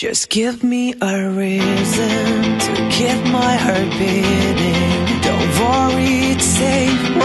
Just give me a reason to keep my heart beating. Don't worry, it's safe